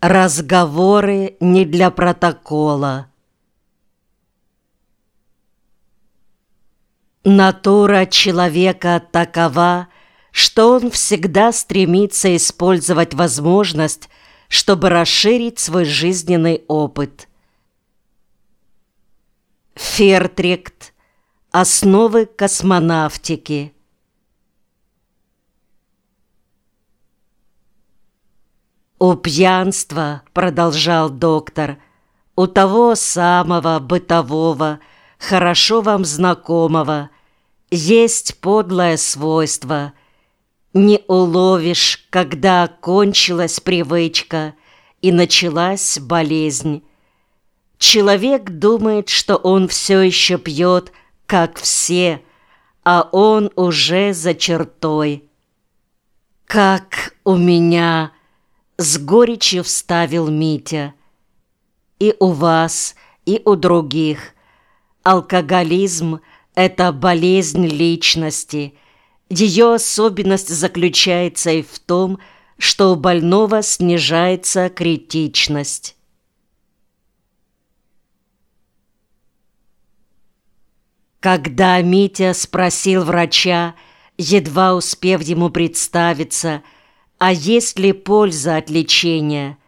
Разговоры не для протокола. Натура человека такова, что он всегда стремится использовать возможность, чтобы расширить свой жизненный опыт. Фертрикт. Основы космонавтики. «У пьянства, — продолжал доктор, — у того самого бытового, хорошо вам знакомого, есть подлое свойство. Не уловишь, когда кончилась привычка и началась болезнь. Человек думает, что он все еще пьет, как все, а он уже за чертой. Как у меня с горечью вставил Митя. И у вас, и у других. Алкоголизм – это болезнь личности. Ее особенность заключается и в том, что у больного снижается критичность. Когда Митя спросил врача, едва успев ему представиться – а есть ли польза от лечения?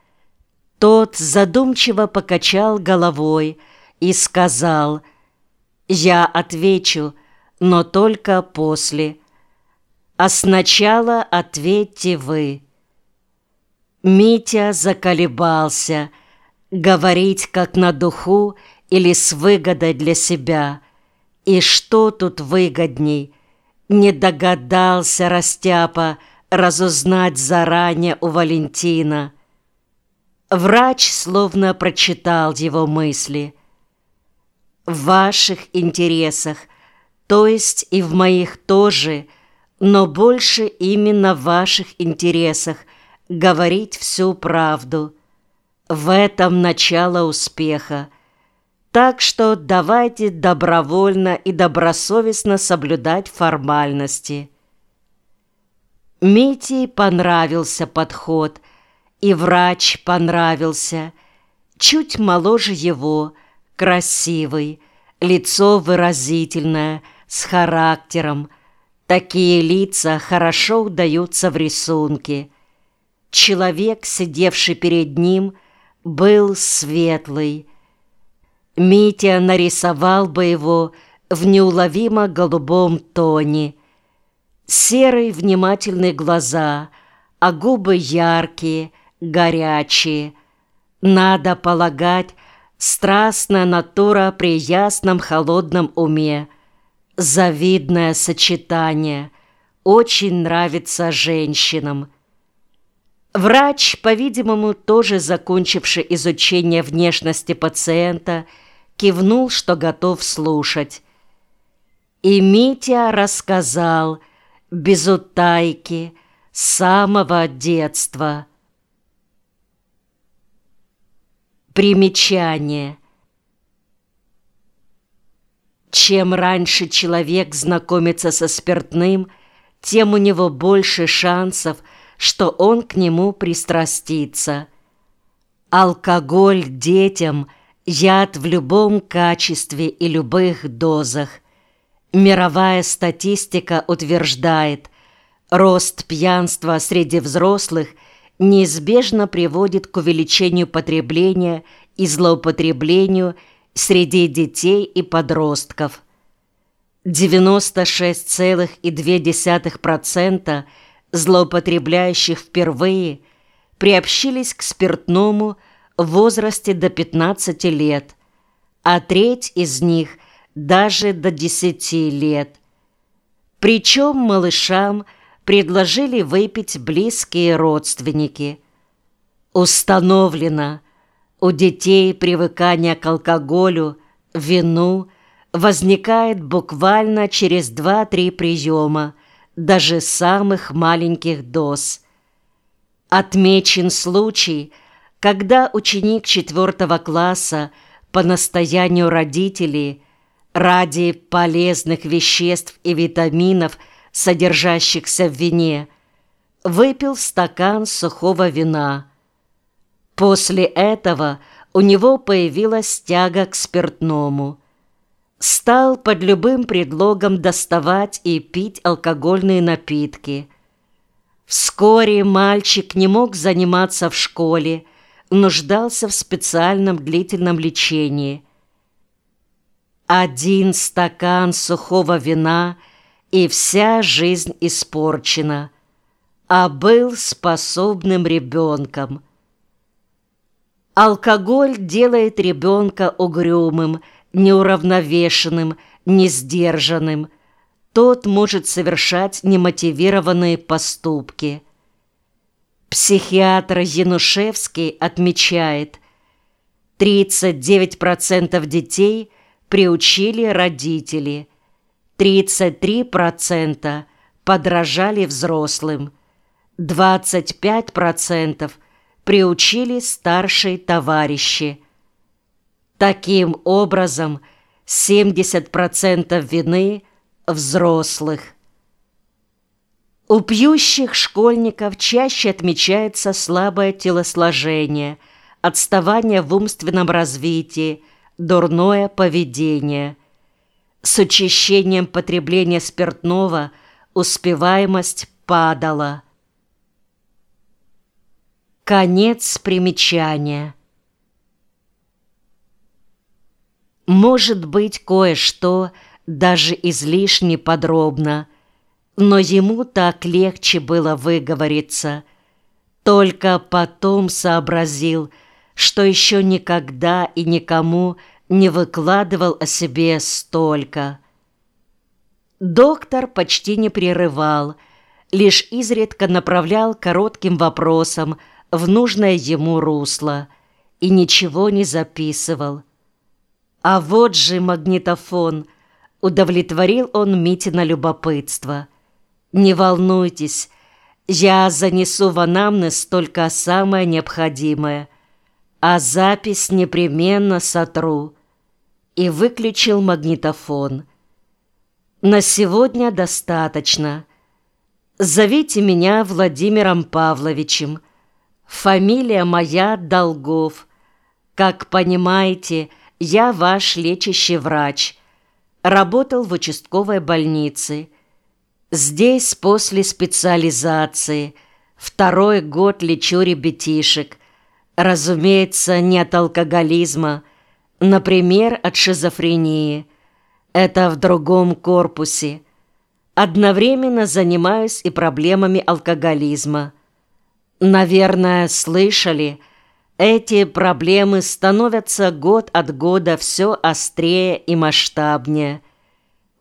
Тот задумчиво покачал головой и сказал, «Я отвечу, но только после. А сначала ответьте вы». Митя заколебался, говорить как на духу или с выгодой для себя. И что тут выгодней? Не догадался Растяпа, разузнать заранее у Валентина. Врач словно прочитал его мысли. «В ваших интересах, то есть и в моих тоже, но больше именно в ваших интересах говорить всю правду. В этом начало успеха. Так что давайте добровольно и добросовестно соблюдать формальности». Мите понравился подход, и врач понравился. Чуть моложе его, красивый, лицо выразительное, с характером. Такие лица хорошо удаются в рисунке. Человек, сидевший перед ним, был светлый. Митя нарисовал бы его в неуловимо голубом тоне – Серые внимательные глаза, а губы яркие, горячие. Надо полагать, страстная натура при ясном холодном уме. Завидное сочетание. Очень нравится женщинам. Врач, по-видимому, тоже закончивший изучение внешности пациента, кивнул, что готов слушать. И Митя рассказал – без утайки, с самого детства. Примечание. Чем раньше человек знакомится со спиртным, тем у него больше шансов, что он к нему пристрастится. Алкоголь детям – яд в любом качестве и любых дозах. Мировая статистика утверждает, рост пьянства среди взрослых неизбежно приводит к увеличению потребления и злоупотреблению среди детей и подростков. 96,2% злоупотребляющих впервые приобщились к спиртному в возрасте до 15 лет, а треть из них – даже до десяти лет. Причем малышам предложили выпить близкие родственники. Установлено, у детей привыкание к алкоголю, вину возникает буквально через 2-3 приема, даже самых маленьких доз. Отмечен случай, когда ученик четвертого класса по настоянию родителей – ради полезных веществ и витаминов, содержащихся в вине, выпил стакан сухого вина. После этого у него появилась тяга к спиртному. Стал под любым предлогом доставать и пить алкогольные напитки. Вскоре мальчик не мог заниматься в школе, нуждался в специальном длительном лечении. Один стакан сухого вина, и вся жизнь испорчена, а был способным ребенком. Алкоголь делает ребенка угрюмым, неуравновешенным, несдержанным. Тот может совершать немотивированные поступки – Психиатр Янушевский отмечает, 39% детей приучили родители, 33% подражали взрослым, 25% приучили старшие товарищи. Таким образом, 70% вины взрослых. У пьющих школьников чаще отмечается слабое телосложение, отставание в умственном развитии, дурное поведение. С учащением потребления спиртного успеваемость падала. Конец примечания. Может быть, кое-что даже излишне подробно – но ему так легче было выговориться. Только потом сообразил, что еще никогда и никому не выкладывал о себе столько. Доктор почти не прерывал, лишь изредка направлял коротким вопросом в нужное ему русло и ничего не записывал. А вот же магнитофон, удовлетворил он Митина любопытство – не волнуйтесь, я занесу в анамнез только самое необходимое, а запись непременно сотру. И выключил магнитофон. На сегодня достаточно. Зовите меня Владимиром Павловичем. Фамилия моя Долгов. Как понимаете, я ваш лечащий врач. Работал в участковой больнице. Здесь после специализации. Второй год лечу ребятишек. Разумеется, не от алкоголизма. Например, от шизофрении. Это в другом корпусе. Одновременно занимаюсь и проблемами алкоголизма. Наверное, слышали, эти проблемы становятся год от года все острее и масштабнее –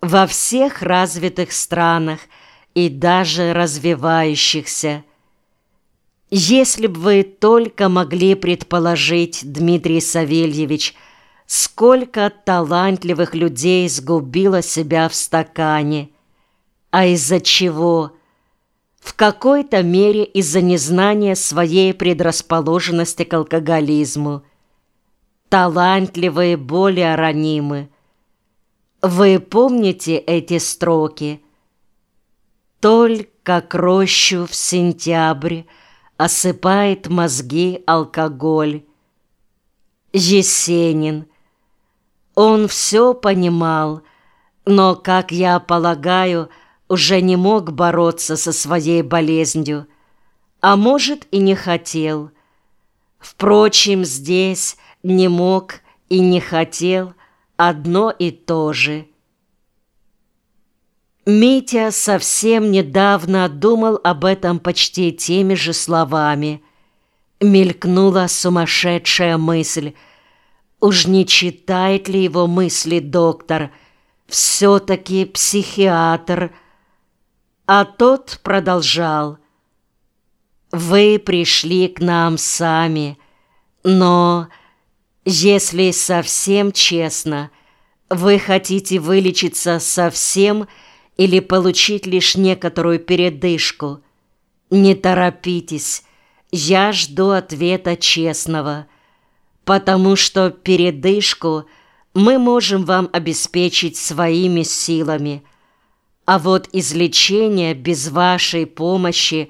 во всех развитых странах и даже развивающихся. Если бы вы только могли предположить, Дмитрий Савельевич, сколько талантливых людей сгубило себя в стакане, а из-за чего? В какой-то мере из-за незнания своей предрасположенности к алкоголизму. Талантливые более ранимы, вы помните эти строки? Только к рощу в сентябрь осыпает мозги алкоголь. Есенин. Он все понимал, но, как я полагаю, уже не мог бороться со своей болезнью, а может и не хотел. Впрочем, здесь не мог и не хотел – одно и то же. Митя совсем недавно думал об этом почти теми же словами. Мелькнула сумасшедшая мысль. Уж не читает ли его мысли доктор? Все-таки психиатр. А тот продолжал. «Вы пришли к нам сами, но...» Если совсем честно, вы хотите вылечиться совсем или получить лишь некоторую передышку, не торопитесь, я жду ответа честного, потому что передышку мы можем вам обеспечить своими силами, а вот излечение без вашей помощи